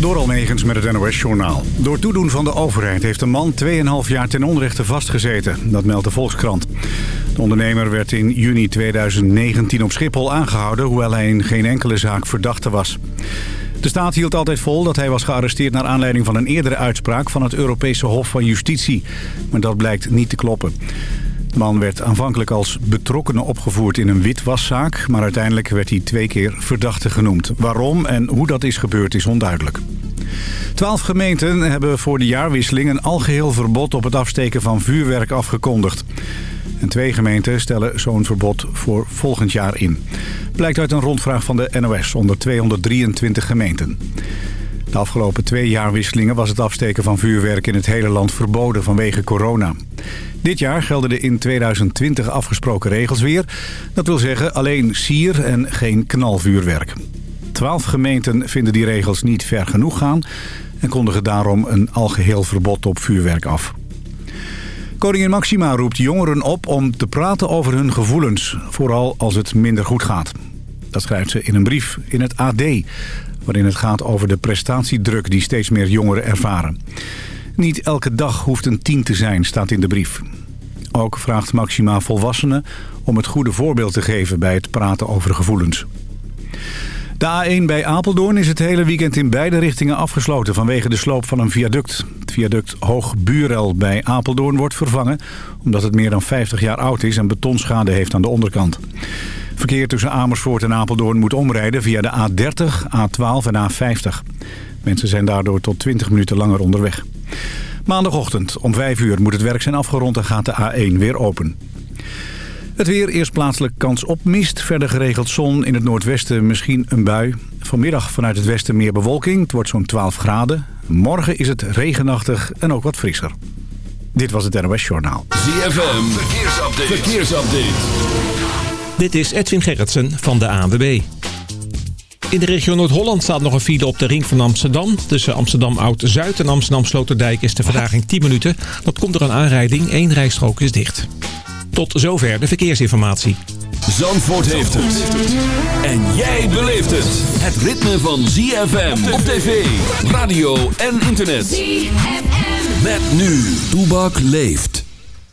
Door Almegens met het NOS-journaal. Door toedoen van de overheid heeft een man 2,5 jaar ten onrechte vastgezeten. Dat meldt de Volkskrant. De ondernemer werd in juni 2019 op Schiphol aangehouden... hoewel hij in geen enkele zaak verdachte was. De staat hield altijd vol dat hij was gearresteerd... naar aanleiding van een eerdere uitspraak van het Europese Hof van Justitie. Maar dat blijkt niet te kloppen. De man werd aanvankelijk als betrokkenen opgevoerd in een witwaszaak... maar uiteindelijk werd hij twee keer verdachte genoemd. Waarom en hoe dat is gebeurd is onduidelijk. Twaalf gemeenten hebben voor de jaarwisseling een algeheel verbod op het afsteken van vuurwerk afgekondigd. En twee gemeenten stellen zo'n verbod voor volgend jaar in. Blijkt uit een rondvraag van de NOS onder 223 gemeenten. De afgelopen twee jaarwisselingen was het afsteken van vuurwerk in het hele land verboden vanwege corona. Dit jaar gelden de in 2020 afgesproken regels weer. Dat wil zeggen alleen sier en geen knalvuurwerk. Twaalf gemeenten vinden die regels niet ver genoeg gaan... en kondigen daarom een algeheel verbod op vuurwerk af. Koningin Maxima roept jongeren op om te praten over hun gevoelens... vooral als het minder goed gaat. Dat schrijft ze in een brief in het AD... waarin het gaat over de prestatiedruk die steeds meer jongeren ervaren. Niet elke dag hoeft een tien te zijn, staat in de brief. Ook vraagt Maxima volwassenen om het goede voorbeeld te geven bij het praten over gevoelens. De A1 bij Apeldoorn is het hele weekend in beide richtingen afgesloten vanwege de sloop van een viaduct. Het viaduct Hoog Burel bij Apeldoorn wordt vervangen omdat het meer dan 50 jaar oud is en betonschade heeft aan de onderkant. Verkeer tussen Amersfoort en Apeldoorn moet omrijden via de A30, A12 en A50. Mensen zijn daardoor tot 20 minuten langer onderweg. Maandagochtend om 5 uur moet het werk zijn afgerond en gaat de A1 weer open. Het weer, eerst plaatselijk kans op mist. Verder geregeld zon in het noordwesten, misschien een bui. Vanmiddag vanuit het westen meer bewolking. Het wordt zo'n 12 graden. Morgen is het regenachtig en ook wat frisser. Dit was het NOS Journaal. ZFM, verkeersupdate. verkeersupdate. Dit is Edwin Gerritsen van de ANWB. In de regio Noord-Holland staat nog een file op de ring van Amsterdam. Tussen Amsterdam Oud-Zuid en Amsterdam Sloterdijk is de verdaging 10 minuten. Dat komt door een aanrijding. Eén rijstrook is dicht. Tot zover de verkeersinformatie. Zandvoort heeft het. En jij beleeft het. Het ritme van ZFM op tv, radio en internet. ZFM. Met nu. Toebak leeft.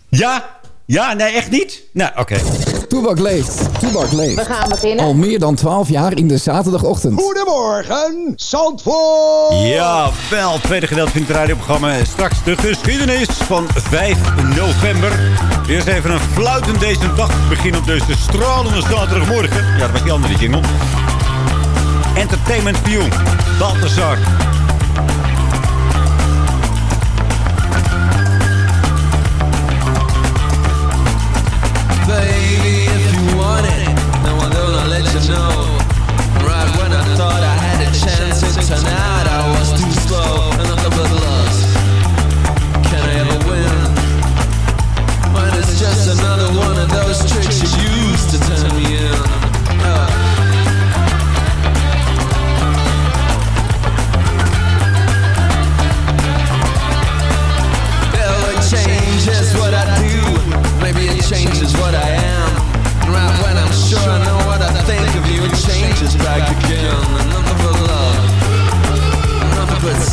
Ja? Ja? Nee, echt niet? Nou, oké. Okay. Toebak leeft. Toebak leeft. We gaan beginnen. Al meer dan 12 jaar in de zaterdagochtend. Goedemorgen, Zandvoort. Ja, wel. Tweede gedeelte van het radioprogramma. Straks de geschiedenis van 5 november. Eerst even een fluitend deze dag. Begin op deze stralende zaterdagmorgen. Ja, dat was die andere jingle. Entertainment View. Balthazar.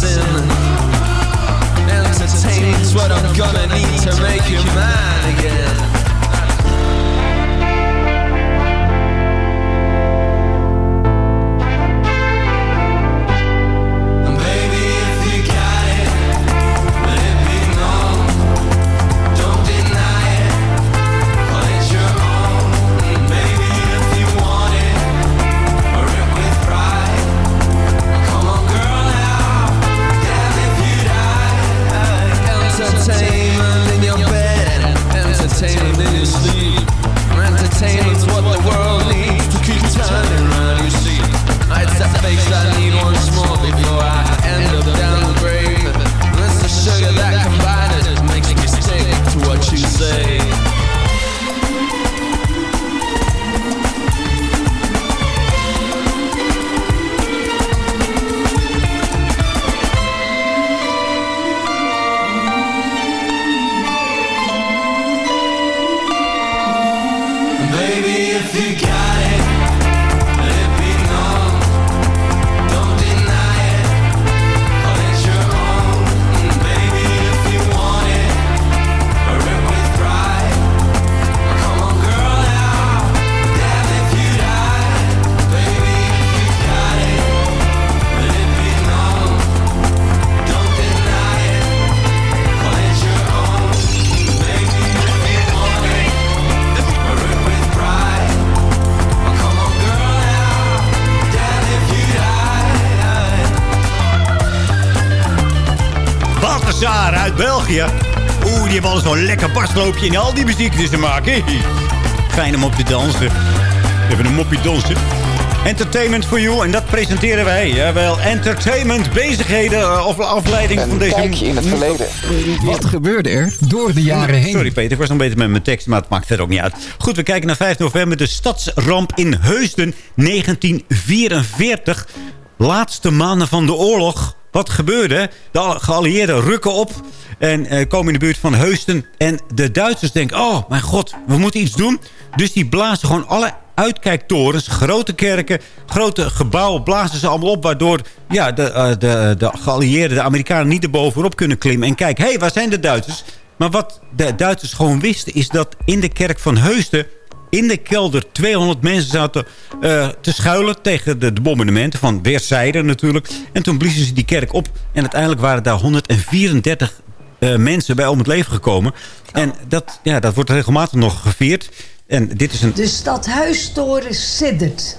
Sin. Entertainment's what I'm gonna need to make you mine again. Basloopje in al die muziek die ze maken. Fijn om op te dansen. We hebben een moppie dansen. Entertainment for You. En dat presenteren wij. Jawel, entertainment, bezigheden eh, of afleiding van Een deze... kijkje in het verleden. Wat gebeurde er door de jaren heen? Sorry Peter, ik was nog beetje met mijn tekst, maar het maakt verder ook niet uit. Goed, we kijken naar 5 november. De stadsramp in Heusden, 1944. Laatste maanden van de oorlog. Wat gebeurde? De geallieerden rukken op en eh, komen in de buurt van Heusden. En de Duitsers denken, oh mijn god, we moeten iets doen. Dus die blazen gewoon alle uitkijktorens, grote kerken, grote gebouwen blazen ze allemaal op. Waardoor ja, de, eh, de, de geallieerden, de Amerikanen niet erbovenop kunnen klimmen. En kijken, hé, hey, waar zijn de Duitsers? Maar wat de Duitsers gewoon wisten is dat in de kerk van Heusden... in de kelder 200 mensen zaten eh, te schuilen tegen de, de bombardementen van weerszijden natuurlijk. En toen bliezen ze die kerk op. En uiteindelijk waren daar 134 eh, mensen bij om het leven gekomen. En dat, ja, dat wordt regelmatig nog gevierd. En dit is een... De stadhuistoren siddert,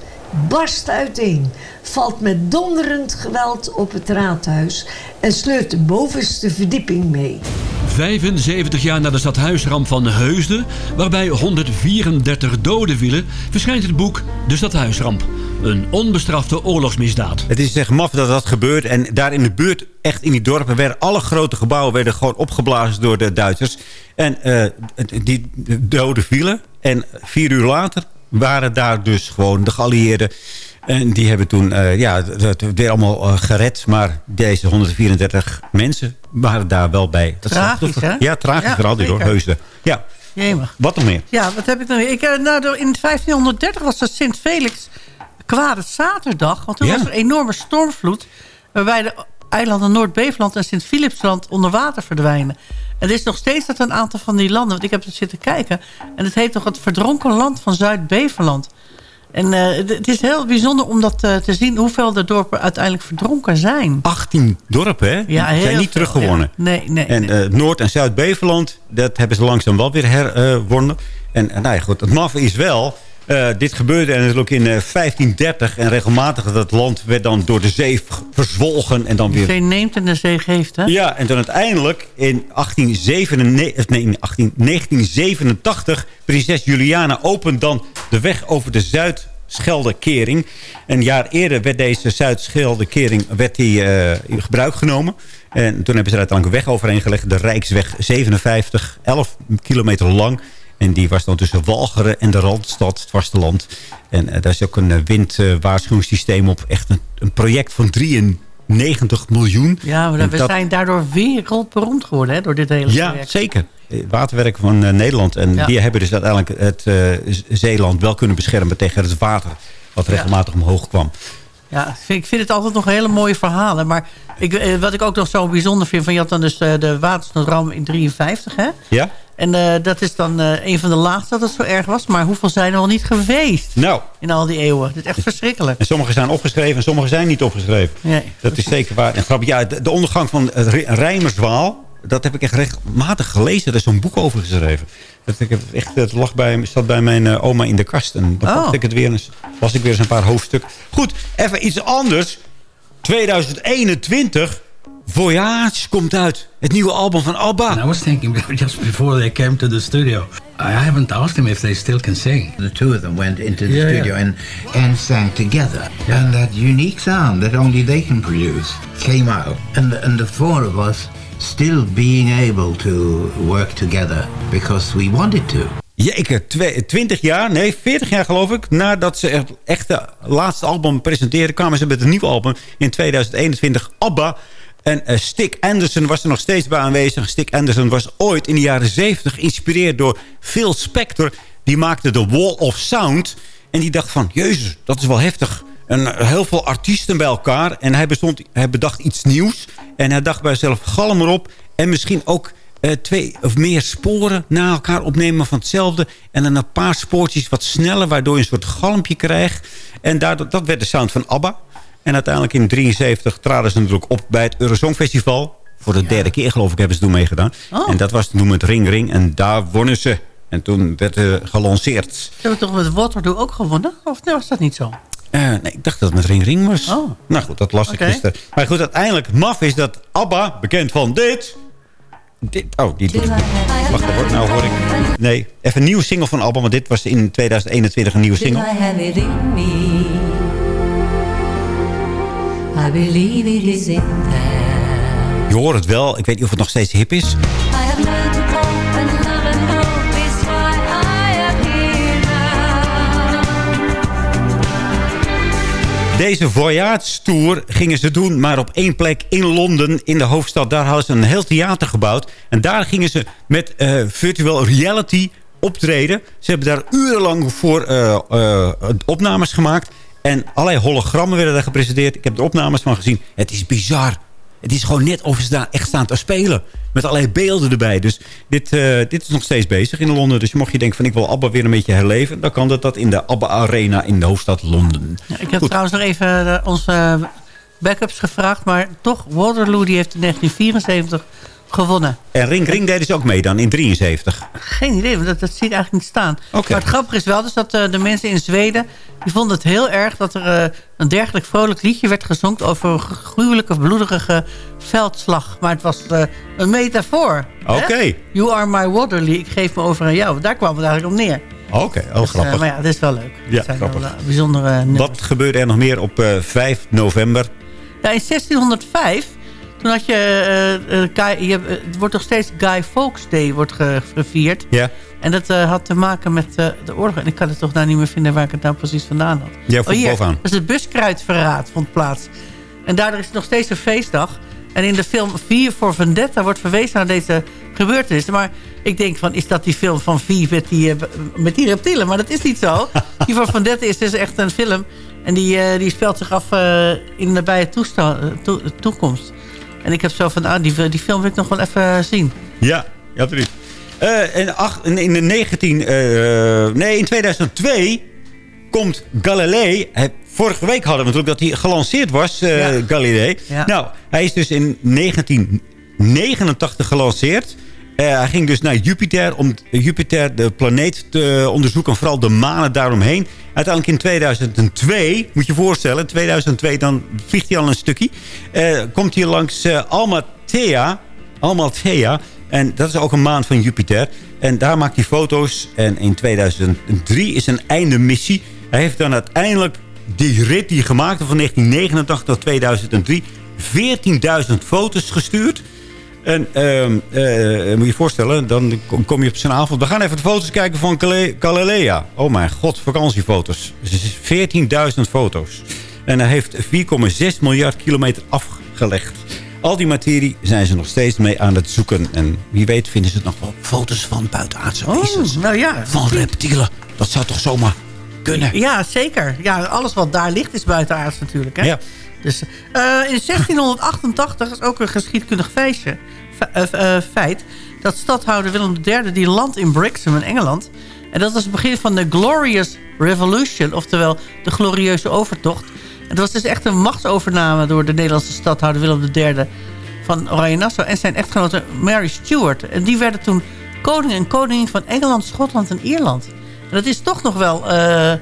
barst uiteen, valt met donderend geweld op het raadhuis en sleurt de bovenste verdieping mee. 75 jaar na de stadhuisramp van Heusden, waarbij 134 doden vielen, verschijnt het boek De Stadhuisramp. Een onbestrafte oorlogsmisdaad. Het is echt maf dat dat gebeurt. En daar in de buurt, echt in die dorpen... werden alle grote gebouwen werden gewoon opgeblazen door de Duitsers. En eh, die doden vielen. En vier uur later waren daar dus gewoon de geallieerden. En die hebben toen eh, ja, het weer allemaal eh, gered. Maar deze 134 mensen waren daar wel bij. Dat Tragisch, slachtoffer- hè? Ja, tragisch Ja, vooral zeker. Heusden. Ja, Jemig. wat nog meer? Ja, wat heb ik nog meer? Ik, eh, nou, in 1530 was het Sint-Felix kwade zaterdag. Want toen Ja. was er een enorme stormvloed... waarbij de eilanden Noord-Beveland en Sint-Philipsland onder water verdwijnen. Er is nog steeds dat een aantal van die landen... want ik heb het zitten kijken... en het heet nog het verdronken land van Zuid-Beveland. En eh, het- het is heel bijzonder om dat eh, te zien... hoeveel de dorpen uiteindelijk verdronken zijn. 18 dorpen, hè? Ja, heel zijn niet veel, teruggewonnen. ja. Nee, nee. En nee. eh, Noord- en Zuid-Beveland, dat hebben ze langzaam wel weer herwonnen. en nou ja, goed, het maffe is wel... eh, dit gebeurde en natuurlijk in eh, 1530. En regelmatig dat land werd dan door de zee verzwolgen. En dan de weer... zee neemt en de zee geeft, hè? Ja, en dan uiteindelijk in 1897, nee, in 18 1987... prinses Juliana opent dan de weg over de Zuid-Scheldekering. Een jaar eerder werd deze Zuid-Scheldekering werd die, eh, in gebruik genomen. En toen hebben ze er uiteindelijk een weg overheen gelegd. De Rijksweg 57, 11 kilometer lang. En die was dan tussen Walcheren en de Randstad, het vasteland. En eh, daar is ook een eh, windwaarschuwingssysteem op. Echt een, een project van 93 miljoen. Ja, maar we dat- zijn daardoor wereldberoemd geworden hè, door dit hele ja, project. zeker. Eh, Waterwerk van Nederland. En Ja. die hebben dus uiteindelijk het Zeeland wel kunnen beschermen tegen het water. Wat regelmatig omhoog kwam. Ja, ik vind, het altijd nog hele mooie verhalen. Maar ik, eh, wat ik ook nog zo bijzonder vind... van je had dan dus eh, de watersnoodramp in 53, hè? Ja? En eh, dat is dan een van de laatste dat het zo erg was. Maar hoeveel zijn er al niet geweest Nou, in al die eeuwen? Dat is echt verschrikkelijk. en sommige zijn opgeschreven en sommige zijn niet opgeschreven. Nee. Dat is zeker waar. En grappig, ja, de, de ondergang van Rijmerswaal... dat heb ik echt regelmatig gelezen. Er is zo'n boek over geschreven. Dat, ik heb echt, het lag bij, zat bij mijn eh, oma in de kast. En dan Oh. pakte ik het weer eens, las ik weer eens een paar hoofdstukken. Goed, even iets anders. 2021... Voyage komt uit. Het nieuwe album van ABBA. I was thinking just before they came to the studio, I haven't asked them if they still can sing. The two of them went into the Yeah, studio yeah. And, and sang together. Yeah. And that unique sound that only they can produce came out. And the, and the four of us still being able to work together because we wanted to. Jeker, twe- 20 jaar, nee, 40 jaar geloof ik... nadat ze het echte laatste album presenteerden... kwamen ze met een nieuw album in 2021, ABBA. En eh, Stick Anderson was er nog steeds bij aanwezig. Stick Anderson was ooit in de jaren 70 geïnspireerd door Phil Spector. Die maakte de Wall of Sound. En die dacht van, jezus, dat is wel heftig. En eh, heel veel artiesten bij elkaar. En hij bedacht iets nieuws. En hij dacht bij zichzelf, galm erop. En misschien ook eh, twee of meer sporen na elkaar opnemen van hetzelfde. En dan een paar spoortjes wat sneller, waardoor je een soort galmpje krijgt. En daardoor, dat werd de sound van ABBA. En uiteindelijk in 73 traden ze natuurlijk op bij het Eurosong Festival. Voor de derde keer geloof ik hebben ze toen meegedaan. Oh. En dat was toen met Ring Ring. En daar wonnen ze. En toen werd er gelanceerd. Ze hebben toch met Waterloo ook gewonnen? Of nee, was dat niet zo? Eh, nee, ik dacht dat het met Ring Ring was. Oh. Nou goed, dat las ik gisteren. Maar goed, uiteindelijk maf is dat ABBA, bekend van dit... Dit, oh, die doet Wacht even, nou hoor ik... Nee, even een nieuwe single van Alban. Want dit was in 2021 een nieuwe single. I believe it is in there. Je hoort het wel. Ik weet niet of het nog steeds hip is. Deze Voyage Tour gingen ze doen, maar op één plek in Londen, in de hoofdstad. Daar hadden ze een heel theater gebouwd. En daar gingen ze met eh, virtual reality optreden. Ze hebben daar urenlang voor eh, eh, opnames gemaakt. En allerlei hologrammen werden daar gepresenteerd. Ik heb er opnames van gezien. Het is bizar. Het is gewoon net of ze daar echt staan te spelen. Met allerlei beelden erbij. Dus dit, eh, dit is nog steeds bezig in Londen. Dus mocht je denken van ik wil ABBA weer een beetje herleven... dan kan dat, dat in de ABBA Arena in de hoofdstad Londen. Ja, ik heb Goed. trouwens nog even eh, onze backups gevraagd. Maar toch, Waterloo die heeft in 1974 gewonnen. En Ring Ring deden ze ook mee dan in 73. Geen idee, want dat, dat zie ik eigenlijk niet staan. Maar het grappige is wel dus dat eh, de mensen in Zweden... die vonden het heel erg dat er eh, een dergelijk vrolijk liedje werd gezongen... over een gruwelijke, bloedige veldslag. Maar het was eh, een metafoor. Oké. You are my Waterloo, ik geef me over aan jou. Daar kwam het eigenlijk op neer. Oké, oh, Dus, grappig. maar ja, dat is wel leuk. Ja, zijn grappig. bijzondere nummers. Wat gebeurde er nog meer op eh, 5 november? Ja, in 1605, toen had je, eh, eh, Guy- je eh, het wordt nog steeds Guy Fawkes Day wordt ge- gevierd. Ja. En dat had te maken met de oorlog. En ik kan het toch nou niet meer vinden waar ik het nou precies vandaan had. Ja, vond hier, bovenaan. Dus het buskruidverraad vond plaats. En daardoor is het nog steeds een feestdag. En in de film 4 voor Vendetta wordt verwezen naar deze gebeurtenissen. Maar ik denk van, is dat die film van 4 met die, met die reptielen? Maar dat is niet zo. 4 voor Vendetta is dus echt een film. En die, die speelt zich af in de nabije to- toekomst. En ik heb zo van, ah, die, die film wil ik nog wel even zien. Ja, absoluut. Eh, ach- in, in de 19, eh, nee, in 2002 komt Galilei. Hij, vorige week hadden we natuurlijk dat hij gelanceerd was, Ja. Galilei. Ja. Nou, hij is dus in 1989 gelanceerd. Eh, hij ging dus naar Jupiter om Jupiter, de planeet, te onderzoeken. En vooral de manen daaromheen. Uiteindelijk in 2002, moet je je voorstellen. In 2002, dan vliegt hij al een stukje. eh, komt hij langs eh, Almatea. En dat is ook een maan van Jupiter. En daar maakt hij foto's. En in 2003 is een einde missie. Hij heeft dan uiteindelijk die rit die gemaakt van 1989 tot 2003... 14.000 foto's gestuurd. En eh, moet je je voorstellen, dan kom- je op zijn avond. We gaan even de foto's kijken van Galilea. Oh mijn god, vakantiefoto's. Dus 14.000 foto's. En hij heeft 4,6 miljard kilometer afgelegd. Al die materie zijn ze nog steeds mee aan het zoeken. En wie weet vinden ze nog wel foto's van buitenaardse wezens. nou ja. Van reptielen. Dat zou toch zomaar kunnen? Ja, zeker. Ja, alles wat daar ligt is buitenaards natuurlijk. Hè? Ja. Dus, eh, in 1688 is ook een geschiedkundig feestje, fe- feit... dat stadhouder Willem III die landt in Brixham in Engeland. En dat was het begin van de Glorious Revolution. Oftewel de glorieuze overtocht. En dat was dus echt een machtsovername door de Nederlandse stadhouder Willem III... van Oranje-Nassau en zijn echtgenote Mary Stuart. En die werden toen koning en koningin van Engeland, Schotland en Ierland. En dat is toch nog wel... eh,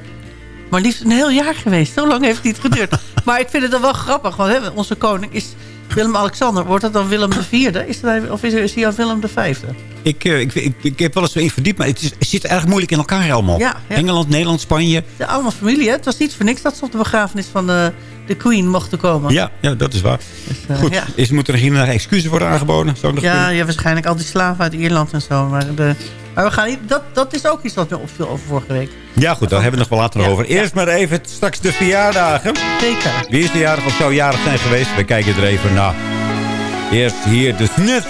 maar liefst een heel jaar geweest. Zo lang heeft het niet geduurd. maar ik vind het dan wel grappig. Want hè, onze koning is Willem-Alexander. Wordt dat dan Willem IV? Is of is, is hij al Willem V? Ik, eh, ik, ik, ik heb wel eens in verdiept, maar het, is, het zit erg moeilijk in elkaar allemaal. Ja, ja. Engeland, Nederland, Spanje. Allemaal familie. Hè? Het was niet voor niks dat ze op de begrafenis van de, de Queen mochten komen. Ja, ja, dat is waar. eh, Goed, ja. is, moet er hier naar excuses worden aangeboden? Zou Ja, ja, waarschijnlijk al die slaven uit Ierland en zo. Maar, de, maar we gaan niet, dat, dat is ook iets wat me opviel over vorige week. ja, goed, daar hebben we het nog wel later Ja, over. Eerst maar even straks de verjaardagen. Zeker. Wie is de jarig of zou jarig zijn geweest? We kijken er even naar. Eerst hier de Snuts.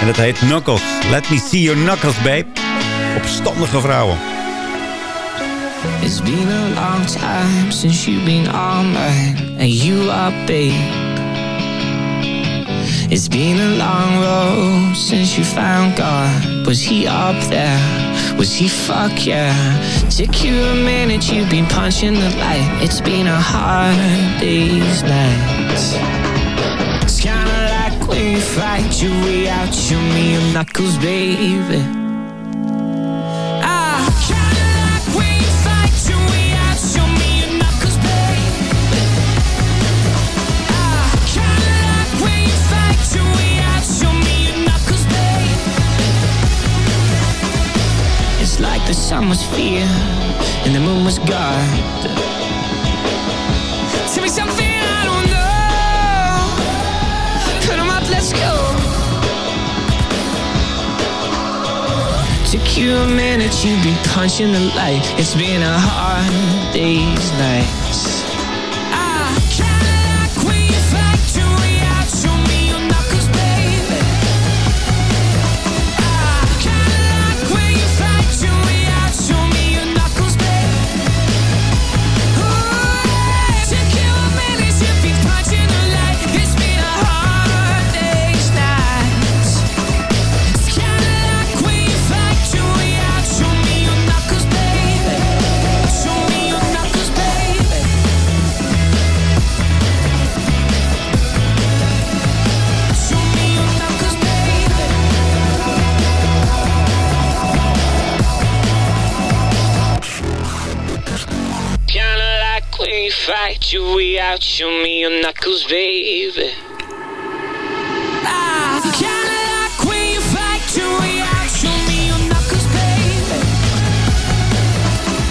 En dat heet Knuckles. Let me see your knuckles, babe. Opstandige vrouwen. It's been a long time since you've been on mine, and you are babe. It's been a long road since you found God. Was he up there? Was he fuck yeah? Took you a minute, you've been punching the light. It's been a hard day's night. It's kinda like you fight your way out, show me your knuckles, baby. Sun was fear and the moon was God. Tell me something I don't know. Put up, let's go. Took you a minute, you've been punching the light. It's been a hard day's nights. Your way out, show me your knuckles, baby. Ah, kinda like when you fight your way out, show me your knuckles, baby.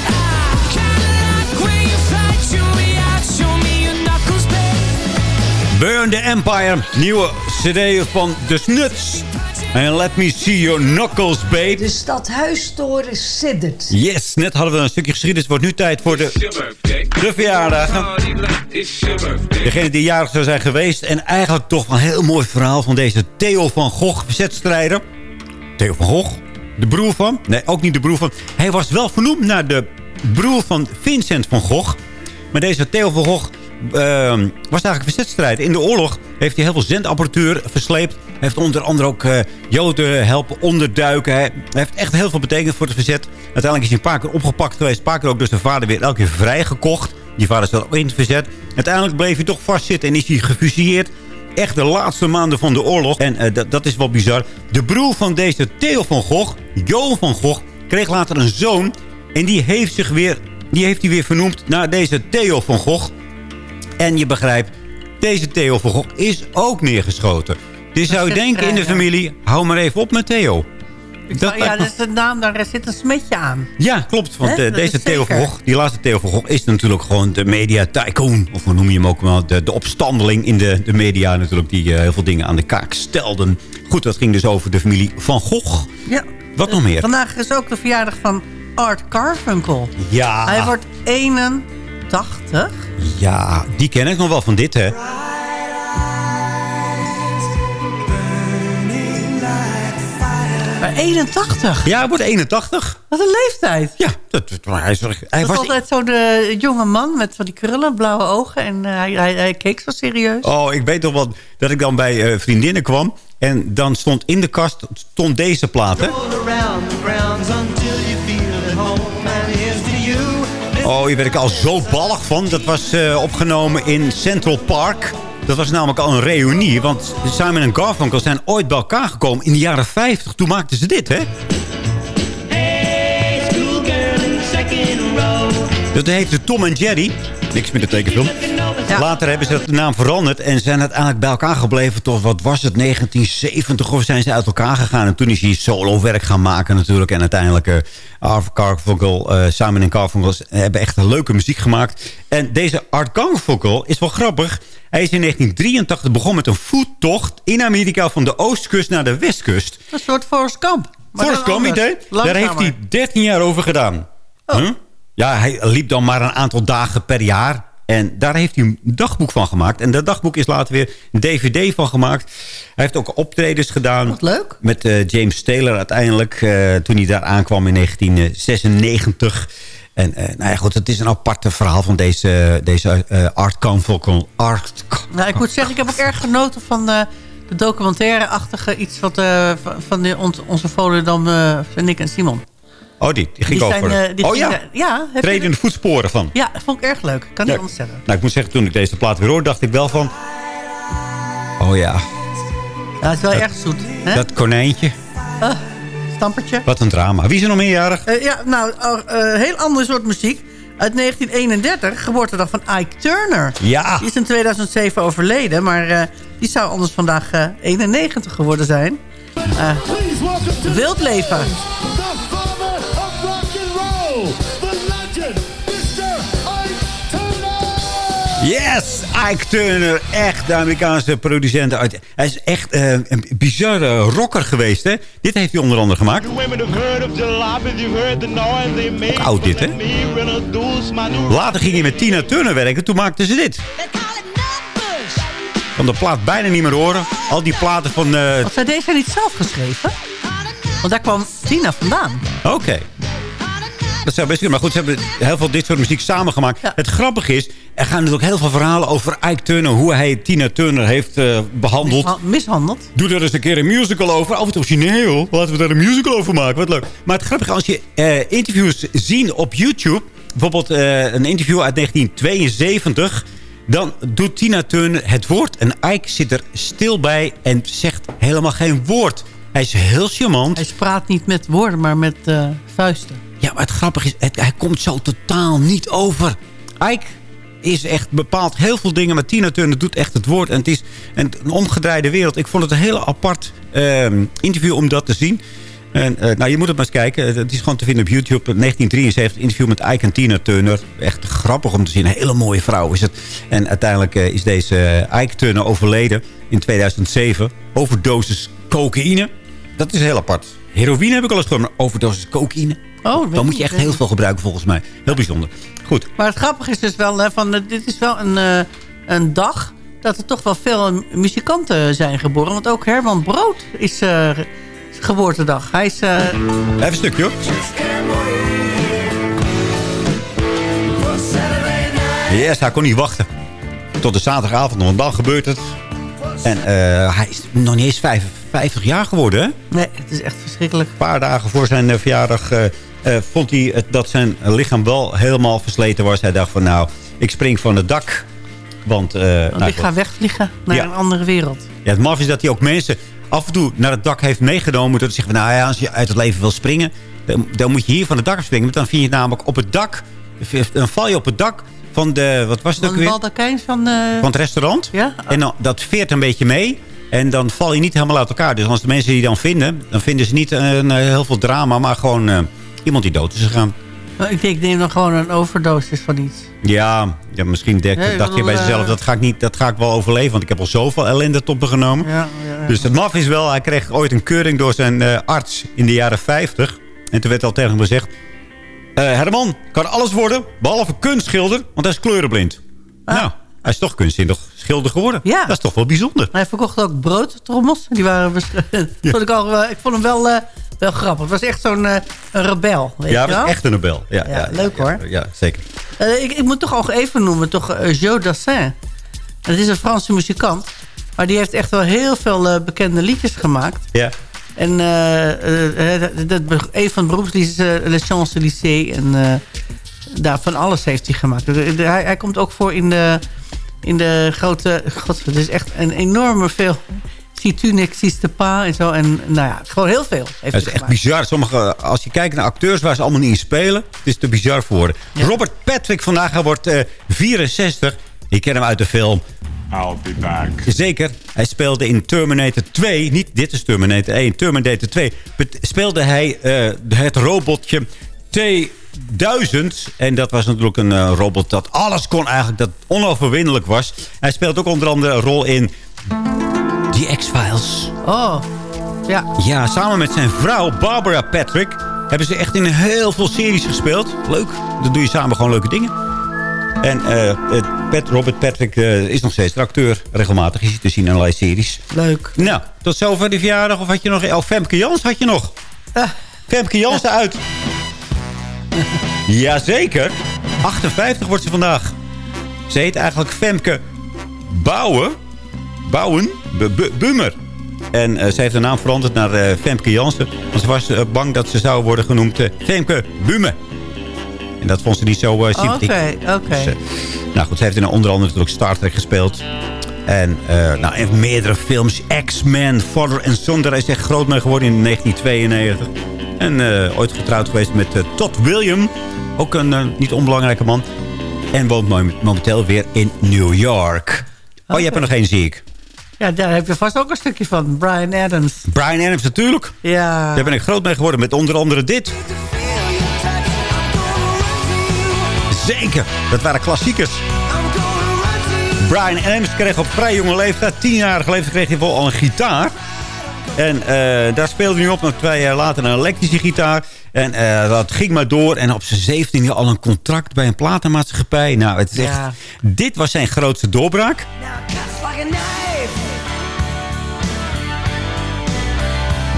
Ah, kinda like when you fight your way out, show me your knuckles, baby. Burn the Empire. Nieuwe cd van The Snuts. En let me see your knuckles, babe. De stadhuistoren siddert. Yes, net hadden we een stukje geschiedenis. Het wordt nu tijd voor de, de verjaardagen. Degene die jarig zou zijn geweest. En eigenlijk toch een heel mooi verhaal van deze Theo van Gogh, verzetstrijder. Theo van Gogh, de broer van? Nee, ook niet de broer van. Hij was wel vernoemd naar de broer van Vincent van Gogh. Maar deze Theo van Gogh ehm, was eigenlijk verzetstrijder. In de oorlog heeft hij heel veel zendapparatuur versleept. Heeft onder andere ook eh, Joden helpen onderduiken. Hij heeft echt heel veel betekend voor het verzet. Uiteindelijk is hij een paar keer opgepakt geweest. Een paar keer ook door zijn vader weer elke keer vrijgekocht. Die vader zat ook in het verzet. Uiteindelijk bleef hij toch vastzitten en is hij gefusilleerd. Echt de laatste maanden van de oorlog. En eh, dat- dat is wel bizar. De broer van deze Theo van Gogh, Jo van Gogh, kreeg later een zoon. En die heeft, zich weer, die heeft hij weer vernoemd naar deze Theo van Gogh. En je begrijpt, deze Theo van Gogh is ook neergeschoten. Dus zou je denken in de familie, hou maar even op met Theo. Dat ja, dat is de naam, daar zit een smetje aan. ja, klopt. Want eh, deze Theo van. Gogh, die laatste Theo van Gogh... is natuurlijk gewoon de media tycoon. Of hoe noem je hem ook wel? De, de opstandeling in de, de media natuurlijk... die eh, heel veel dingen aan de kaak stelden. Goed, dat ging dus over de familie van Gogh. Ja. Wat nog meer? Vandaag is ook de verjaardag van Art Carfunkel. Ja. Hij wordt 81. Ja, die ken ik nog wel van dit, hè? Maar 81? Ja, hij wordt 81. Wat een leeftijd. Ja, dat, maar hij, is, hij was altijd zo'n eh, jonge man met van die krullen, blauwe ogen. En eh, hij, hij, hij keek zo serieus. Oh, ik weet nog wel dat ik dan bij eh, vriendinnen kwam. En dan stond in de kast stond deze plaat, hè? around the grounds until you feel at home. And here's to you. Oh, hier werd ik al zo ballig van. Dat was opgenomen in Central Park. Dat was namelijk al een reunie. Want Simon en Garfunkel zijn ooit bij elkaar gekomen in de jaren 50. Toen maakten ze dit, hè? Hey, schoolgirl in the second row. Dat heette Tom en Jerry. Niks met de tekenfilm. Later hebben ze de naam veranderd en zijn uiteindelijk bij elkaar gebleven tot, wat was het, 1970 of zijn ze uit elkaar gegaan. En toen is hij solo werk gaan maken natuurlijk. En uiteindelijk uh, Art Garfunkel, eh, Simon en Garfunkel hebben echt een leuke muziek gemaakt. En deze Art Garfunkel is wel grappig. Hij is in 1983 begonnen met een voettocht in Amerika van de oostkust naar de westkust. Een soort Forrest Gump. Forrest Gump idee. Daar heeft hij 13 jaar over gedaan. Huh? Ja, hij liep dan maar een aantal dagen per jaar. En daar heeft hij een dagboek van gemaakt. En dat dagboek is later weer een dvd van gemaakt. Hij heeft ook optredens gedaan. Wat leuk. Met eh, James Taylor uiteindelijk. eh, toen hij daar aankwam in 1996. En eh, nou ja, goed, het is een aparte verhaal van deze, deze Art Garfunkel. Art Nou, ik moet zeggen, ik heb ook erg genoten van eh, de documentaire-achtige iets wat, van- de, onze Volendam, van Nick en Simon. Oh, die, die ging Die over. zijn, eh, oh ja, ja, treden in de voetsporen van. Ja, dat vond ik erg leuk. Kan niet Ja. anders zeggen. Nou, ik moet zeggen, toen ik deze plaat weer hoorde, dacht ik wel van... Oh ja, Ja, het is wel erg zoet. Hè? dat konijntje. Ah, stampertje. Wat een drama. Wie is er nog meerjarig? Eh, ja, nou, een heel ander soort muziek. Uit 1931, geboortedag van Ike Turner. Ja. Die is in 2007 overleden, maar eh, die zou anders vandaag eh, 91 geworden zijn. Eh, wild leven. Yes, Ike Turner. Echt de Amerikaanse producent. Uit, hij is echt eh, een bizarre rocker geweest, hè? Dit heeft hij onder andere gemaakt. Ook oud dit, hè? Later ging hij met Tina Turner werken. Toen maakten ze dit. Kan de plaat bijna niet meer horen. Al die platen van... eh, Of zij deze niet zelf geschreven? Want daar kwam Tina vandaan. Oké. Dat zou best kunnen. Maar goed, ze hebben heel veel dit soort muziek samengemaakt. Het grappige is, er gaan natuurlijk heel veel verhalen over Ike Turner. Hoe hij Tina Turner heeft eh, behandeld. Misha- Mishandeld. Doe er eens een keer een musical over. En toe origineel. Laten we daar een musical over maken. Wat leuk. Maar het grappige, als je eh, interviews ziet op YouTube... bijvoorbeeld eh, een interview uit 1972... dan doet Tina Turner het woord. En Ike zit er stil bij en zegt helemaal geen woord. Hij is heel charmant. Hij praat niet met woorden, maar met vuisten. Ja, maar het grappige is, hij komt zo totaal niet over. Ike is echt bepaald heel veel dingen. Maar Tina Turner doet echt het woord. En het is een, omgedraaide wereld. Ik vond het een heel apart ehm, interview om dat te zien. En, eh, nou, je moet het maar eens kijken. Het is gewoon te vinden op YouTube. 1973 interview met Ike en Tina Turner. Echt grappig om te zien. Een hele mooie vrouw is het. En uiteindelijk eh, is deze eh, Ike Turner overleden in 2007. Overdosis cocaïne. Dat is heel apart. Heroïne heb ik al eens gehoord, overdosis cocaïne. Oh, Dan moet je echt heel veel gebruiken volgens mij. Heel bijzonder. Goed. Maar het grappige is dus wel, hè, van, eh, dit is wel een, eh, een dag dat er toch wel veel muzikanten zijn geboren. Want ook Herman Brood is eh, geboortedag. Hij is... eh, Even een stukje hoor. Yes, hij kon niet wachten. Tot de zaterdagavond, want dan gebeurt het. En eh, hij is nog niet eens 55 jaar geworden, hè? nee, het is echt verschrikkelijk. Een paar dagen voor zijn eh, verjaardag eh, eh, vond hij het, dat zijn lichaam wel helemaal versleten was. Hij dacht van nou, ik spring van het dak. Want, eh, Want nou, ik ga wegvliegen naar Ja. een andere wereld. Ja, het maf is dat hij ook mensen af en toe naar het dak heeft meegenomen. Dat hij zegt, van, nou ja, als je uit het leven wil springen... dan, dan moet je hier van het dak springen. Want dan vind je het namelijk op het dak... dan val je op het dak van de... wat was het ook Van weer? baldakijn van... eh, Van het restaurant. Ja? En dan, dat veert een beetje mee. En dan val je niet helemaal uit elkaar. Dus als de mensen die dan vinden... dan vinden ze niet een, heel veel drama... maar gewoon iemand die dood is gegaan. Nou, Ik denk, ik neem dan gewoon een overdosis van iets. Ja, ja misschien Ja, dacht je bij jezelf... eh, dat ga, ik niet, dat ga ik wel overleven. Want ik heb al zoveel ellende tot me genomen. Ja, ja, Dus het maf is wel, hij kreeg ooit een keuring door zijn eh, arts in de jaren 50. En toen werd al tegen hem gezegd... eh, Herman, kan alles worden, behalve kunstschilder, want hij is kleurenblind. Nou, hij is toch kunstzinnig schilder geworden. Ja. Dat is toch wel bijzonder. Hij verkocht ook broodtrommels. Die waren besch- vond ik, al, ik vond hem wel, wel grappig. Het was echt zo'n eh, rebel. Weet ja, je is echt een Nobel. Ja, Ja, leuk hoor. Ja, ja, zeker. Eh, ik, ik moet toch ook even noemen, toch eh, Joe Dassin. Dat is een Franse muzikant. Maar die heeft echt wel heel veel bekende liedjes gemaakt. Ja. En dat- een van de beroepsliedjes is Le Champs-Élysées. En daar van alles heeft hij gemaakt. Dus, Hij, hij komt ook voor in de, in de grote... God, het is echt een enorme veel... Si tu n'existe pas en zo. En nou ja, gewoon heel veel heeft Het is echt gemaakt. bizar. Sommige, als je kijkt naar acteurs waar ze allemaal niet in spelen... het is te bizar voor woorden. Robert Patrick vandaag, hij wordt eh, 64. Je kent hem uit de film I'll be back. Zeker. Hij speelde in Terminator 2. Niet dit is Terminator 1. Terminator 2 bet- speelde hij eh, het robotje T-1000. En dat was natuurlijk een eh, robot dat alles kon eigenlijk. Dat onoverwinnelijk was. Hij speelt ook onder andere een rol in The X-Files. Oh, ja. Ja, samen met zijn vrouw Barbara Patrick... hebben ze echt in heel veel series gespeeld. Leuk. Dan doe je samen gewoon leuke dingen. En eh, Pat, Robert Patrick eh, is nog steeds de acteur. Regelmatig is hij te zien in allerlei series. Leuk. Nou, tot zover de verjaardag. Of had je nog... Oh, Femke Jans had je nog. Femke Jans eruit. Jazeker. 58 wordt ze vandaag. Ze heet eigenlijk Femke Bouwen. Bouwen? B- B- Bummer. En eh, ze heeft de naam veranderd naar eh, Femke Jansen. Want ze was eh, bang dat ze zou worden genoemd Femke Bumme. En dat vond ze niet zo eh, Oké, sympathiek. oké. Dus, nou goed, ze heeft in onder andere natuurlijk Star Trek gespeeld. En eh, nou, in meerdere films. X-Men, Father and Son. Daar is echt groot mee geworden in 1992. En eh, ooit getrouwd geweest met Todd William. Ook een niet onbelangrijke man. En woont mom- momenteel weer in New York. Oh, je hebt er nog één, zie ik. Ja, daar heb je vast ook een stukje van. Brian Adams. Brian Adams natuurlijk. Ja. Daar ben ik groot mee geworden met onder andere dit. Zeker, dat waren klassiekers. Brian Adams kreeg op vrij jonge leeftijd, tienjarige leeftijd, kreeg hij wel al een gitaar. En eh, daar speelde hij nu op, nog twee jaar later een elektrische gitaar. En eh, dat ging maar door. En op zijn 17 al een contract bij een platenmaatschappij. Nou, het is echt... Ja. Dit was zijn grootste doorbraak.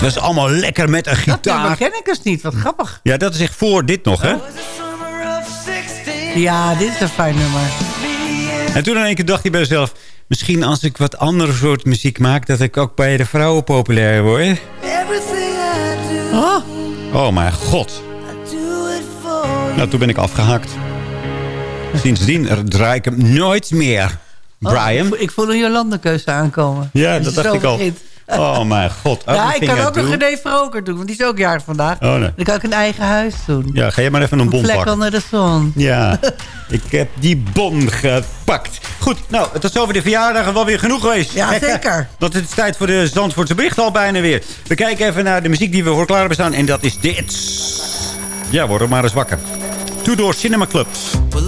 Het was allemaal lekker met een Dat gitaar. nummer ken ik dus niet. Wat grappig. Ja, dat is echt voor dit nog, hè? Ja, dit is een fijn nummer. En toen in één keer dacht hij bij zichzelf... misschien als ik wat andere soort muziek maak... dat ik ook bij de vrouwen populair word. Oh, Oh mijn god. Nou, toen ben ik afgehaakt. Sindsdien draai ik hem nooit meer. Brian? Oh, ik, ik voel een Jolande-keuze aankomen. Ja, dat dacht ik al. Oh mijn god. Ja, ik kan ook nog. René Vroker doen, want die is ook jarig vandaag. Oh, nee. Dan kan ik een eigen huis doen. Ja, ga jij maar even een bon Vlek pakken. onder de zon. Ja, ik heb die bon gepakt. Goed, nou, tot zover de verjaardag wel weer genoeg geweest. Ja, Kijk, zeker. Want het is tijd voor de Zandvoortse bericht al bijna weer. We kijken even naar de muziek die we voor klaar hebben staan. En dat is dit. Ja, word er maar eens wakker. Tudor Cinema Club. Well,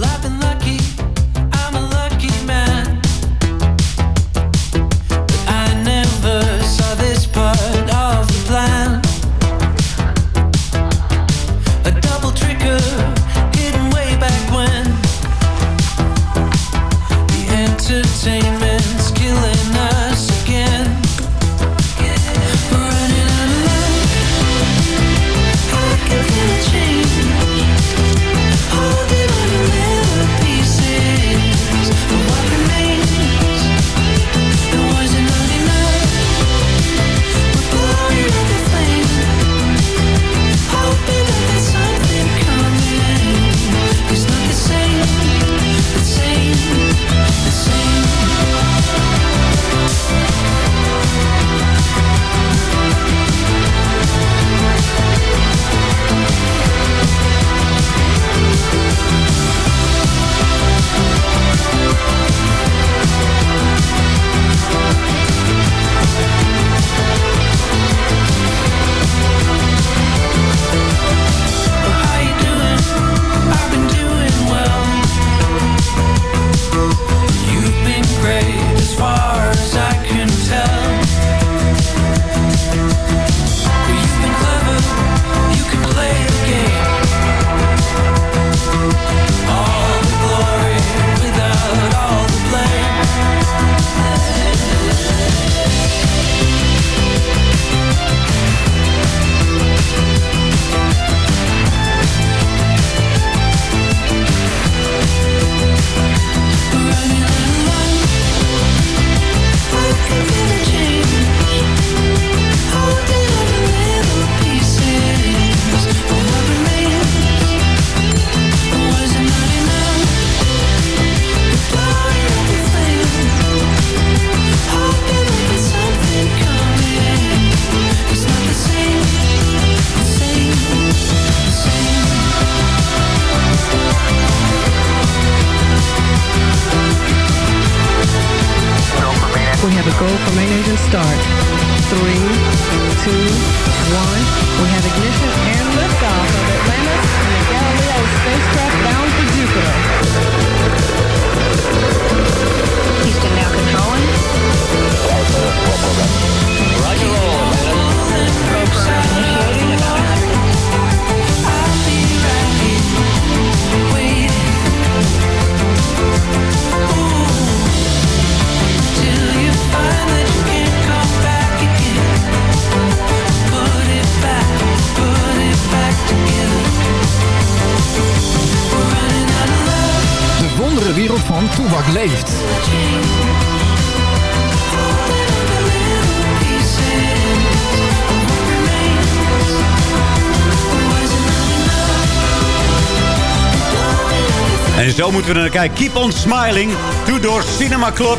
En zo moeten we er naar kijken. Keep on smiling. Tudor Cinema Club.